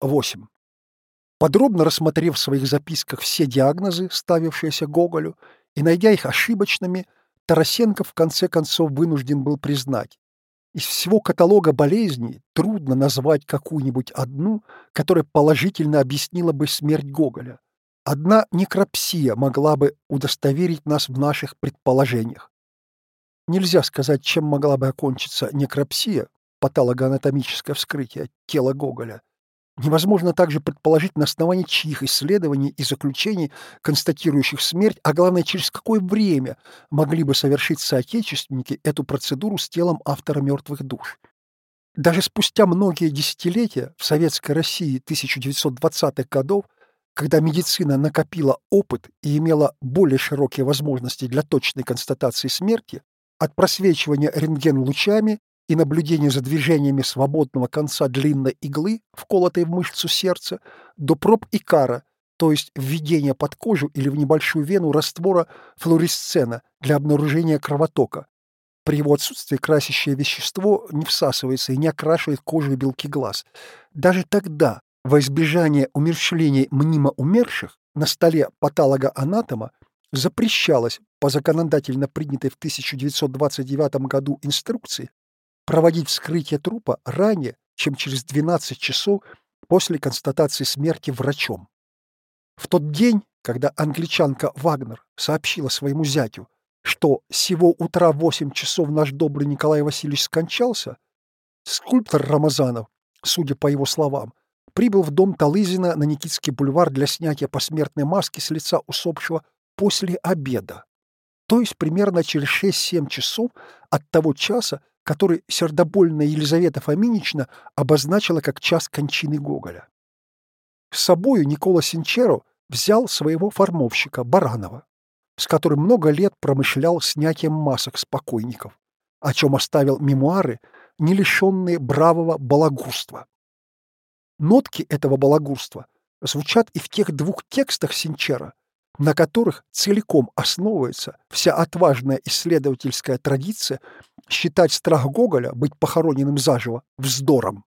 8. Подробно рассмотрев в своих записках все диагнозы, ставившиеся Гоголю, и найдя их ошибочными, Тарасенко в конце концов вынужден был признать, из всего каталога болезней трудно назвать какую-нибудь одну, которая положительно объяснила бы смерть Гоголя. Одна некропсия могла бы удостоверить нас в наших предположениях. Нельзя сказать, чем могла бы окончиться некропсия, патологоанатомическое вскрытие тела Гоголя. Невозможно также предположить, на основании чьих исследований и заключений, констатирующих смерть, а главное, через какое время могли бы совершить соотечественники эту процедуру с телом автора «Мертвых душ». Даже спустя многие десятилетия в Советской России 1920-х годов, когда медицина накопила опыт и имела более широкие возможности для точной констатации смерти, от просвечивания рентген-лучами и наблюдения за движениями свободного конца длинной иглы, вколотой в мышцу сердца, до проб икара, то есть введения под кожу или в небольшую вену раствора флуоресцена для обнаружения кровотока. При его отсутствии красящее вещество не всасывается и не окрашивает кожу и белки глаз. Даже тогда, во избежание умерщвления мнимо умерших, на столе патолога-анатома запрещалось по законодательно принятой в 1929 году инструкции проводить вскрытие трупа ранее, чем через 12 часов после констатации смерти врачом. В тот день, когда англичанка Вагнер сообщила своему зятю, что сего утра в 8 часов наш добрый Николай Васильевич скончался, скульптор Рамазанов, судя по его словам, прибыл в дом Талызина на Никитский бульвар для снятия посмертной маски с лица усопшего после обеда, то есть примерно через 6-7 часов от того часа, который сердобольная Елизавета Фоминична обозначила как час кончины Гоголя. С собою Никола Синчеро взял своего формовщика Баранова, с которым много лет промышлял снятием масок с покойников, о чем оставил мемуары, не лишенные бравого балагурства. Нотки этого балагурства звучат и в тех двух текстах Синчера, на которых целиком основывается вся отважная исследовательская традиция считать страх Гоголя быть похороненным заживо вздором.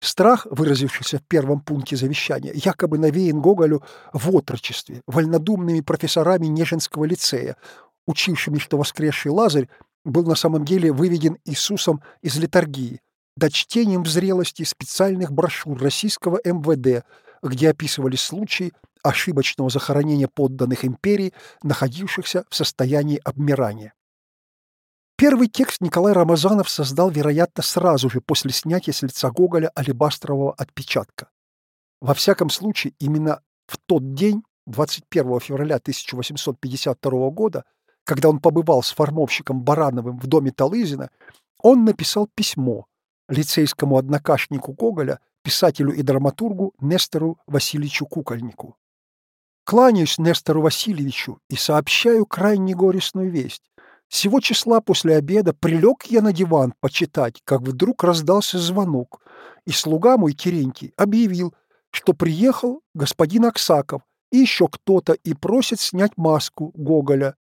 Страх, выразившийся в первом пункте завещания, якобы навеян Гоголю в отрочестве, вольнодумными профессорами Нежинского лицея, учившими, что воскресший Лазарь был на самом деле выведен Иисусом из литургии, да чтением в зрелости специальных брошюр российского МВД, где описывались случаи ошибочного захоронения подданных империи, находившихся в состоянии обмирания. Первый текст Николай Рамазанов создал, вероятно, сразу же после снятия с лица Гоголя алебастрового отпечатка. Во всяком случае, именно в тот день, 21 февраля 1852 года, когда он побывал с формовщиком Барановым в доме Талызина, он написал письмо лицейскому однокашнику Гоголя, писателю и драматургу Нестору Васильевичу Кукольнику. «Кланяюсь Нестору Васильевичу и сообщаю крайне горестную весть. Сего числа после обеда прилег я на диван почитать, как вдруг раздался звонок, и слуга мой Терентий объявил, что приехал господин Аксаков и еще кто-то и просит снять маску Гоголя.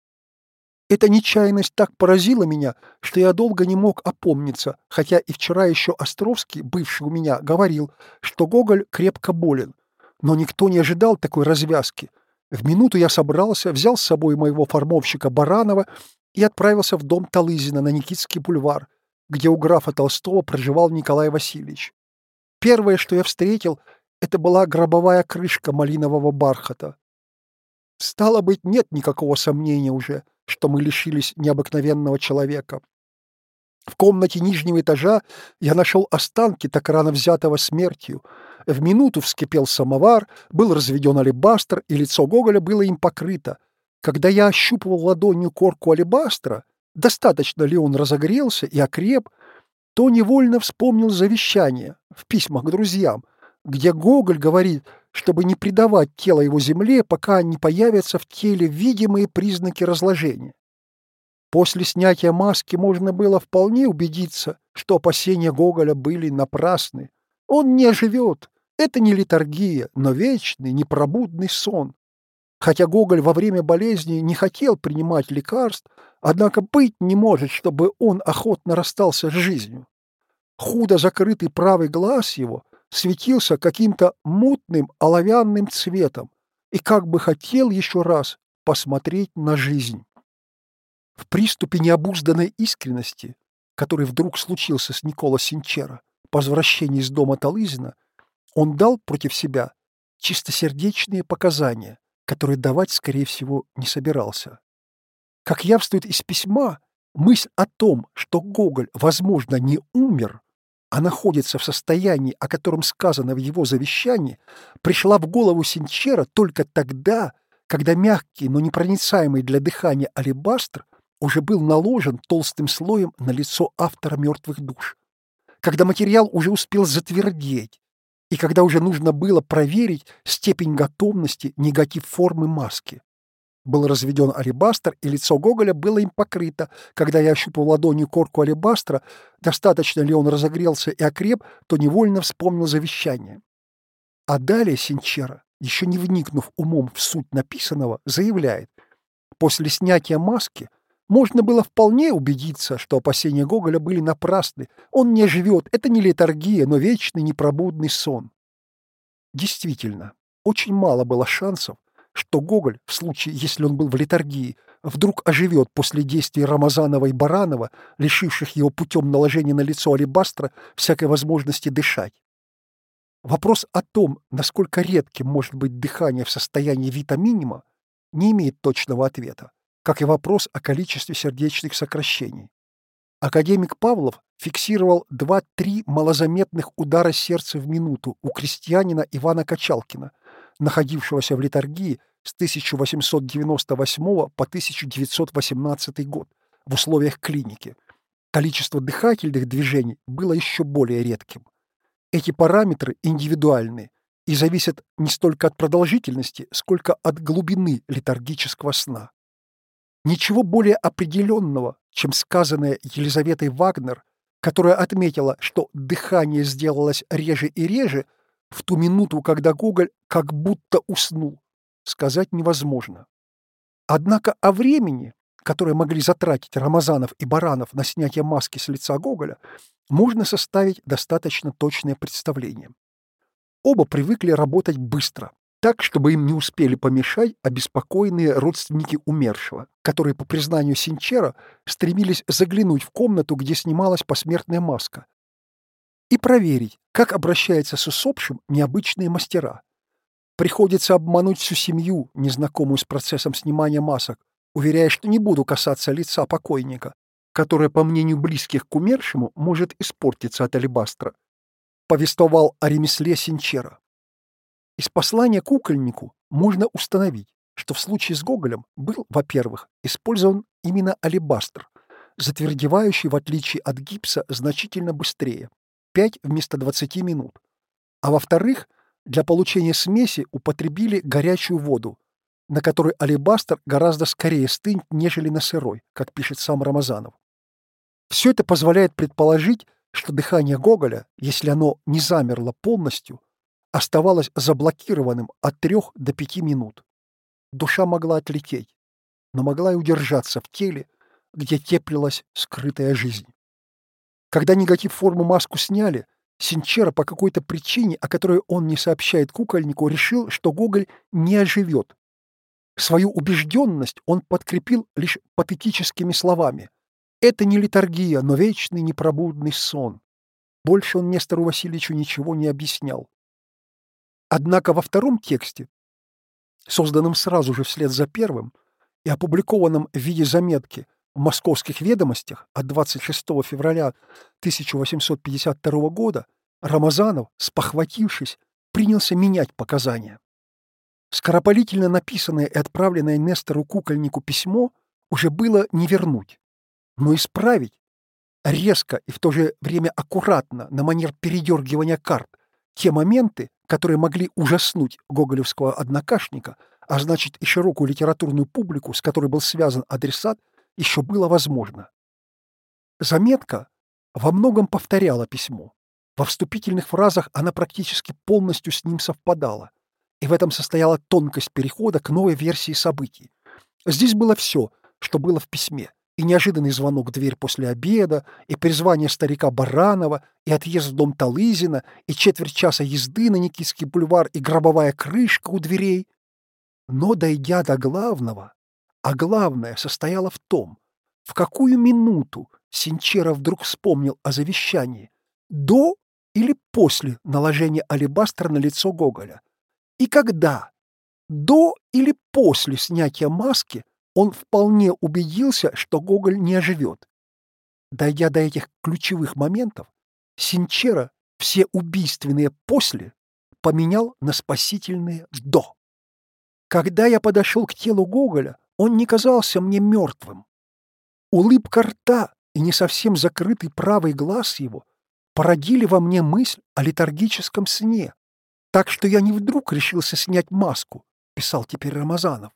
Эта нечаянность так поразила меня, что я долго не мог опомниться, хотя и вчера еще Островский, бывший у меня, говорил, что Гоголь крепко болен. Но никто не ожидал такой развязки. В минуту я собрался, взял с собой моего формовщика Баранова и отправился в дом Талызина на Никитский бульвар, где у графа Толстого проживал Николай Васильевич. Первое, что я встретил, это была гробовая крышка малинового бархата. Стало быть, нет никакого сомнения уже, что мы лишились необыкновенного человека. В комнате нижнего этажа я нашел останки так рано взятого смертью. В минуту вскипел самовар, был разведен алебастр, и лицо Гоголя было им покрыто — когда я ощупывал ладонью корку алебастра, достаточно ли он разогрелся и окреп, то невольно вспомнил завещание в письмах к друзьям, где Гоголь говорит, чтобы не предавать тело его земле, пока не появятся в теле видимые признаки разложения. После снятия маски можно было вполне убедиться, что опасения Гоголя были напрасны. Он не оживет. Это не литургия, но вечный, непробудный сон. Хотя Гоголь во время болезни не хотел принимать лекарств, однако быть не может, чтобы он охотно расстался с жизнью. Худо закрытый правый глаз его светился каким-то мутным оловянным цветом и как бы хотел еще раз посмотреть на жизнь. В приступе необузданной искренности, который вдруг случился с Никола Синчера по возвращении из дома Талызина, он дал против себя чистосердечные показания, которые давать, скорее всего, не собирался. Как явствует из письма, мысль о том, что Гоголь, возможно, не умер, а находится в состоянии, о котором сказано в его завещании, пришла в голову Синчера только тогда, когда мягкий, но непроницаемый для дыхания алебастр уже был наложен толстым слоем на лицо автора «Мертвых душ», когда материал уже успел затвердеть, и когда уже нужно было проверить степень готовности негатив формы маски. Был разведен алебастр, и лицо Гоголя было им покрыто. Когда я ощупал ладонью корку алебастра, достаточно ли он разогрелся и окреп, то невольно вспомнил завещание. А далее Синчера, еще не вникнув умом в суть написанного, заявляет, после снятия маски можно было вполне убедиться, что опасения Гоголя были напрасны. Он не живет, это не летаргия, но вечный непробудный сон. Действительно, очень мало было шансов, что Гоголь, в случае, если он был в литургии, вдруг оживет после действий Рамазанова и Баранова, лишивших его путем наложения на лицо алебастра всякой возможности дышать. Вопрос о том, насколько редким может быть дыхание в состоянии вита минима, не имеет точного ответа, как и вопрос о количестве сердечных сокращений. Академик Павлов фиксировал 2-3 малозаметных удара сердца в минуту у крестьянина Ивана Качалкина, находившегося в литургии с 1898 по 1918 год в условиях клиники. Количество дыхательных движений было еще более редким. Эти параметры индивидуальны и зависят не столько от продолжительности, сколько от глубины летаргического сна. Ничего более определенного, чем сказанное Елизаветой Вагнер, которая отметила, что дыхание сделалось реже и реже – в ту минуту, когда Гоголь как будто уснул, сказать невозможно. Однако о времени, которое могли затратить Рамазанов и Баранов на снятие маски с лица Гоголя, можно составить достаточно точное представление. Оба привыкли работать быстро, так, чтобы им не успели помешать обеспокоенные родственники умершего, которые, по признанию Синчера, стремились заглянуть в комнату, где снималась посмертная маска, и проверить, как обращаются с усопшим необычные мастера. Приходится обмануть всю семью, незнакомую с процессом снимания масок, уверяя, что не буду касаться лица покойника, которое, по мнению близких к умершему, может испортиться от алебастра. Повествовал о ремесле Синчера. Из послания кукольнику можно установить, что в случае с Гоголем был, во-первых, использован именно алебастр, затвердевающий, в отличие от гипса, значительно быстрее, 5 вместо 20 минут. А во-вторых, для получения смеси употребили горячую воду, на которой алебастр гораздо скорее стынет, нежели на сырой, как пишет сам Рамазанов. Все это позволяет предположить, что дыхание Гоголя, если оно не замерло полностью, оставалось заблокированным от 3 до 5 минут. Душа могла отлететь, но могла и удержаться в теле, где теплилась скрытая жизнь. Когда негатив форму маску сняли, Синчера по какой-то причине, о которой он не сообщает кукольнику, решил, что Гоголь не оживет. Свою убежденность он подкрепил лишь патетическими словами. Это не литургия, но вечный непробудный сон. Больше он Нестору Васильевичу ничего не объяснял. Однако во втором тексте, созданном сразу же вслед за первым и опубликованном в виде заметки московских ведомостях от 26 февраля 1852 года Рамазанов, спохватившись, принялся менять показания. Скоропалительно написанное и отправленное Нестору Кукольнику письмо уже было не вернуть, но исправить резко и в то же время аккуратно, на манер передергивания карт, те моменты, которые могли ужаснуть гоголевского однокашника, а значит и широкую литературную публику, с которой был связан адресат, еще было возможно. Заметка во многом повторяла письмо. Во вступительных фразах она практически полностью с ним совпадала, и в этом состояла тонкость перехода к новой версии событий. Здесь было все, что было в письме, и неожиданный звонок в дверь после обеда, и призвание старика Баранова, и отъезд в дом Талызина, и четверть часа езды на Никитский бульвар, и гробовая крышка у дверей. Но, дойдя до главного, а главное состояло в том, в какую минуту Синчера вдруг вспомнил о завещании, до или после наложения алебастра на лицо Гоголя, и когда, до или после снятия маски, он вполне убедился, что Гоголь не оживет. Дойдя до этих ключевых моментов, Синчера все убийственные «после» поменял на спасительные «до». Когда я подошел к телу Гоголя, он не казался мне мертвым. Улыбка рта и не совсем закрытый правый глаз его породили во мне мысль о летаргическом сне, так что я не вдруг решился снять маску, писал теперь Рамазанов.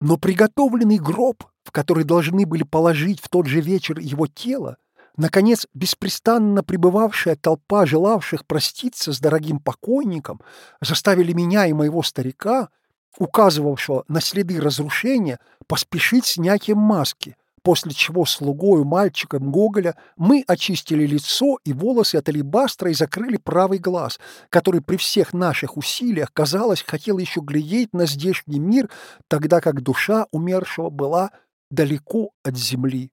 Но приготовленный гроб, в который должны были положить в тот же вечер его тело, наконец, беспрестанно пребывавшая толпа желавших проститься с дорогим покойником, заставили меня и моего старика, указывавшего на следы разрушения, поспешить снятием маски, после чего слугою мальчиком Гоголя мы очистили лицо и волосы от алебастра и закрыли правый глаз, который при всех наших усилиях, казалось, хотел еще глядеть на здешний мир, тогда как душа умершего была далеко от земли.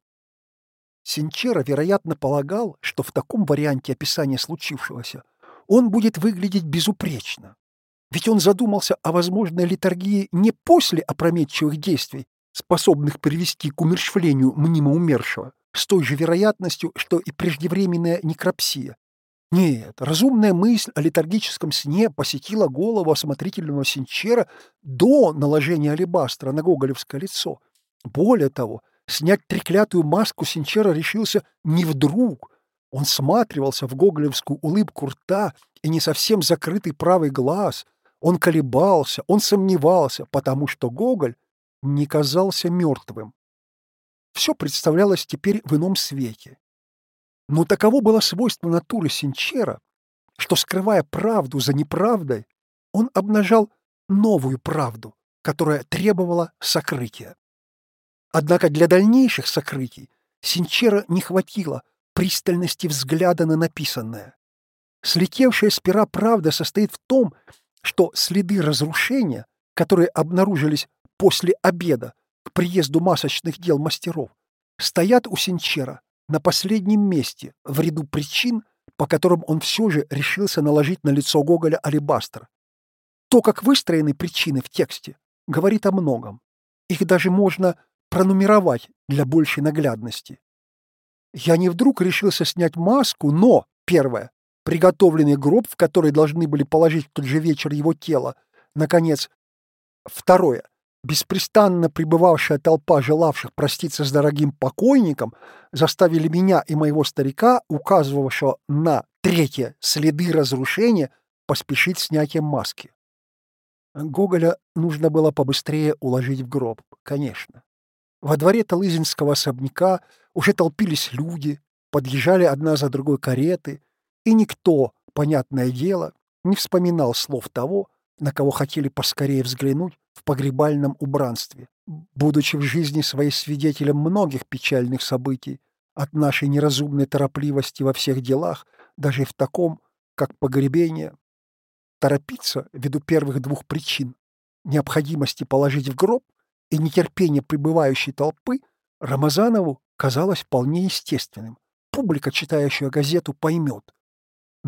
Синчера, вероятно, полагал, что в таком варианте описания случившегося он будет выглядеть безупречно. Ведь он задумался о возможной литургии не после опрометчивых действий, способных привести к умерщвлению мнимо умершего, с той же вероятностью, что и преждевременная некропсия. Нет, разумная мысль о летаргическом сне посетила голову осмотрительного Синчера до наложения алебастра на гоголевское лицо. Более того, снять треклятую маску Синчера решился не вдруг. Он сматривался в гоголевскую улыбку рта и не совсем закрытый правый глаз. Он колебался, он сомневался, потому что Гоголь не казался мертвым. Все представлялось теперь в ином свете. Но таково было свойство натуры Синчера, что, скрывая правду за неправдой, он обнажал новую правду, которая требовала сокрытия. Однако для дальнейших сокрытий Синчера не хватило пристальности взгляда на написанное. Слетевшая с пера правда состоит в том, что следы разрушения, которые обнаружились после обеда к приезду масочных дел мастеров стоят у Синчера на последнем месте в ряду причин, по которым он все же решился наложить на лицо Гоголя алебастр. То, как выстроены причины в тексте, говорит о многом. Их даже можно пронумеровать для большей наглядности. Я не вдруг решился снять маску, но, первое, приготовленный гроб, в который должны были положить в тот же вечер его тело, наконец, второе, Беспрестанно пребывавшая толпа желавших проститься с дорогим покойником заставили меня и моего старика, указывавшего на третье следы разрушения, поспешить снятием маски. Гоголя нужно было побыстрее уложить в гроб, конечно. Во дворе Талызинского особняка уже толпились люди, подъезжали одна за другой кареты, и никто, понятное дело, не вспоминал слов того, на кого хотели поскорее взглянуть в погребальном убранстве, будучи в жизни своей свидетелем многих печальных событий, от нашей неразумной торопливости во всех делах, даже в таком, как погребение. Торопиться ввиду первых двух причин – необходимости положить в гроб и нетерпения пребывающей толпы – Рамазанову казалось вполне естественным. Публика, читающая газету, поймет.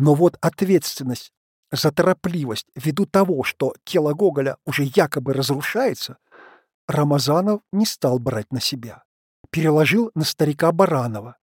Но вот ответственность за торопливость ввиду того, что тело Гоголя уже якобы разрушается, Рамазанов не стал брать на себя. Переложил на старика Баранова.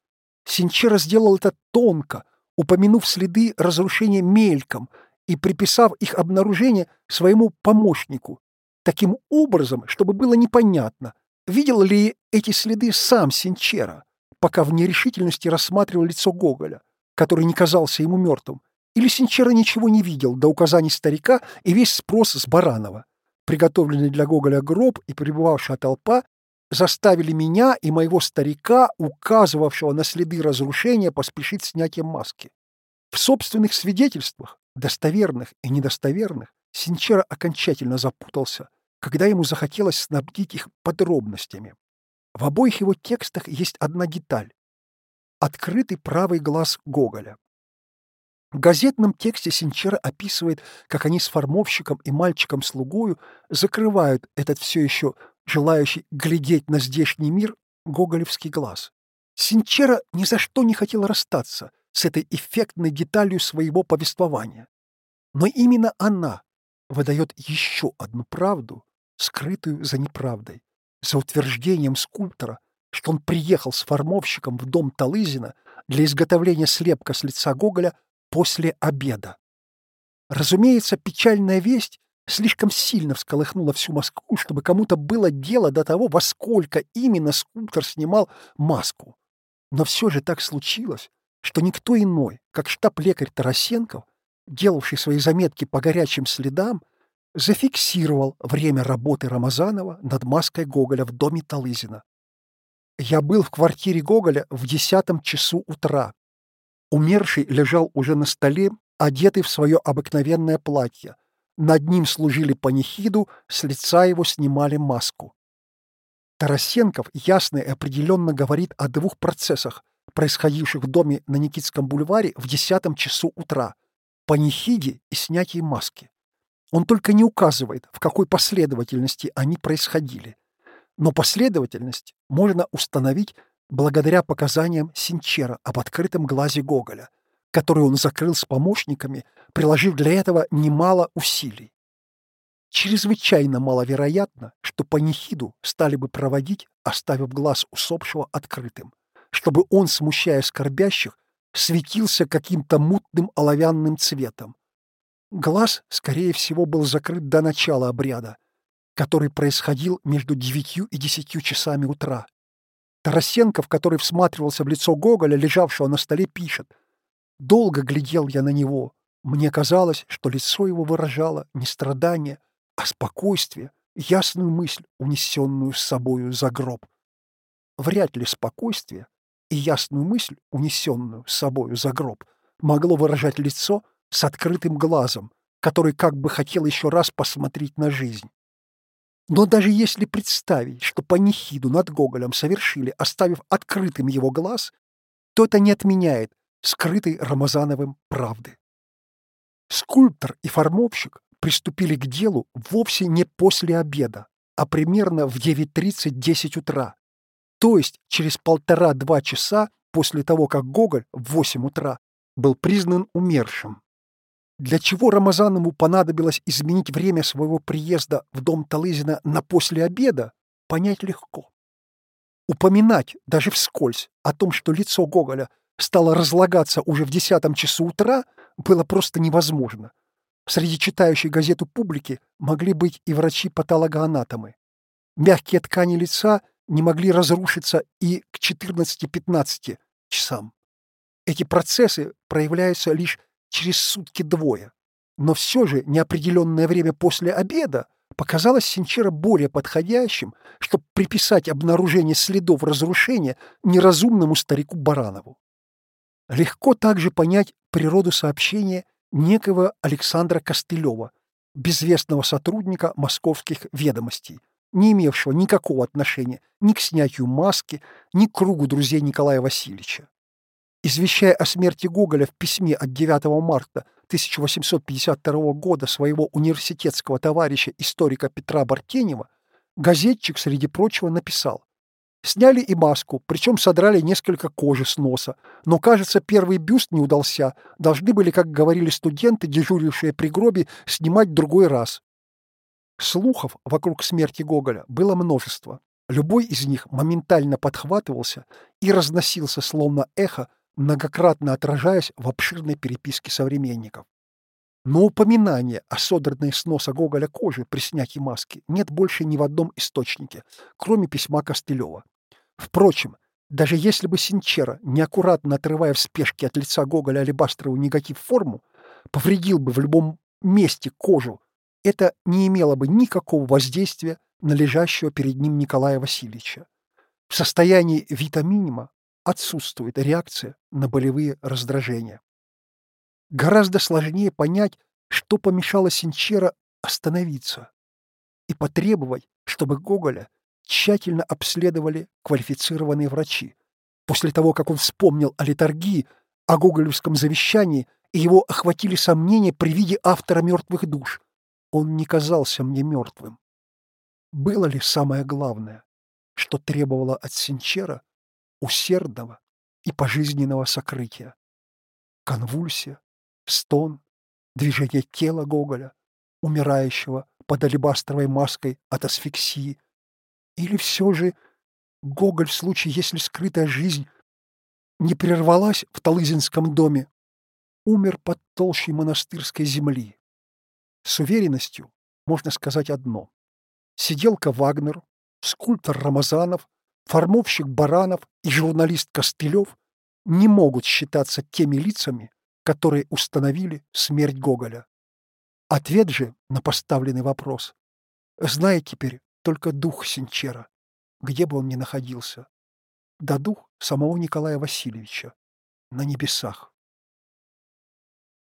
Синчера сделал это тонко, упомянув следы разрушения мельком и приписав их обнаружение своему помощнику, таким образом, чтобы было непонятно, видел ли эти следы сам Синчера, пока в нерешительности рассматривал лицо Гоголя, который не казался ему мертвым, или Синчера ничего не видел до указаний старика и весь спрос с Баранова. Приготовленный для Гоголя гроб и пребывавшая толпа заставили меня и моего старика, указывавшего на следы разрушения, поспешить снятием маски. В собственных свидетельствах, достоверных и недостоверных, Синчера окончательно запутался, когда ему захотелось снабдить их подробностями. В обоих его текстах есть одна деталь — открытый правый глаз Гоголя. В газетном тексте Синчера описывает, как они с формовщиком и мальчиком-слугою закрывают этот все еще желающий глядеть на здешний мир гоголевский глаз. Синчера ни за что не хотел расстаться с этой эффектной деталью своего повествования. Но именно она выдает еще одну правду, скрытую за неправдой, за утверждением скульптора, что он приехал с формовщиком в дом Талызина для изготовления слепка с лица Гоголя после обеда. Разумеется, печальная весть слишком сильно всколыхнула всю Москву, чтобы кому-то было дело до того, во сколько именно скульптор снимал маску. Но все же так случилось, что никто иной, как штаб-лекарь Тарасенков, делавший свои заметки по горячим следам, зафиксировал время работы Рамазанова над маской Гоголя в доме Талызина. Я был в квартире Гоголя в десятом часу утра. Умерший лежал уже на столе, одетый в свое обыкновенное платье. Над ним служили панихиду, с лица его снимали маску. Тарасенков ясно и определенно говорит о двух процессах, происходивших в доме на Никитском бульваре в десятом часу утра – панихиде и снятии маски. Он только не указывает, в какой последовательности они происходили. Но последовательность можно установить благодаря показаниям Синчера об открытом глазе Гоголя, который он закрыл с помощниками, приложив для этого немало усилий. Чрезвычайно маловероятно, что панихиду стали бы проводить, оставив глаз усопшего открытым, чтобы он, смущая скорбящих, светился каким-то мутным оловянным цветом, Глаз, скорее всего, был закрыт до начала обряда, который происходил между девятью и десятью часами утра. Тарасенков, который всматривался в лицо Гоголя, лежавшего на столе, пишет. «Долго глядел я на него. Мне казалось, что лицо его выражало не страдание, а спокойствие, ясную мысль, унесенную с собою за гроб. Вряд ли спокойствие и ясную мысль, унесенную с собою за гроб, могло выражать лицо, с открытым глазом, который как бы хотел еще раз посмотреть на жизнь. Но даже если представить, что панихиду над Гоголем совершили, оставив открытым его глаз, то это не отменяет скрытой Рамазановым правды. Скульптор и формовщик приступили к делу вовсе не после обеда, а примерно в 9.30-10 утра, то есть через полтора-два часа после того, как Гоголь в 8 утра был признан умершим. Для чего Рамазанову понадобилось изменить время своего приезда в дом Талызина на после обеда, понять легко. Упоминать даже вскользь о том, что лицо Гоголя стало разлагаться уже в десятом часу утра, было просто невозможно. Среди читающей газету публики могли быть и врачи-патологоанатомы. Мягкие ткани лица не могли разрушиться и к 14-15 часам. Эти процессы проявляются лишь через сутки двое. Но все же неопределенное время после обеда показалось Синчера более подходящим, чтобы приписать обнаружение следов разрушения неразумному старику Баранову. Легко также понять природу сообщения некого Александра Костылева, безвестного сотрудника московских ведомостей, не имевшего никакого отношения ни к снятию маски, ни к кругу друзей Николая Васильевича. Извещая о смерти Гоголя в письме от 9 марта 1852 года своего университетского товарища историка Петра Бартенева, газетчик, среди прочего, написал Сняли и маску, причем содрали несколько кожи с носа. Но, кажется, первый бюст не удался. Должны были, как говорили студенты, дежурившие при гробе, снимать другой раз. Слухов вокруг смерти Гоголя было множество. Любой из них моментально подхватывался и разносился, словно эхо, многократно отражаясь в обширной переписке современников. Но упоминания о содранной с носа Гоголя кожи при снятии маски нет больше ни в одном источнике, кроме письма Костылева. Впрочем, даже если бы Синчера, неаккуратно отрывая в спешке от лица Гоголя алебастровую негатив форму, повредил бы в любом месте кожу, это не имело бы никакого воздействия на лежащего перед ним Николая Васильевича. В состоянии витаминима отсутствует реакция на болевые раздражения. Гораздо сложнее понять, что помешало Синчера остановиться и потребовать, чтобы Гоголя тщательно обследовали квалифицированные врачи. После того, как он вспомнил о литургии, о гоголевском завещании, и его охватили сомнения при виде автора «Мертвых душ», он не казался мне мертвым. Было ли самое главное, что требовало от Синчера усердного и пожизненного сокрытия? Конвульсия, стон, движение тела Гоголя, умирающего под алебастровой маской от асфиксии, или все же Гоголь в случае, если скрытая жизнь не прервалась в Талызинском доме, умер под толщей монастырской земли. С уверенностью можно сказать одно. Сиделка Вагнер, скульптор Рамазанов, формовщик Баранов и журналист Костылев не могут считаться теми лицами, которые установили смерть Гоголя. Ответ же на поставленный вопрос знает теперь только дух Синчера, где бы он ни находился, да дух самого Николая Васильевича на небесах.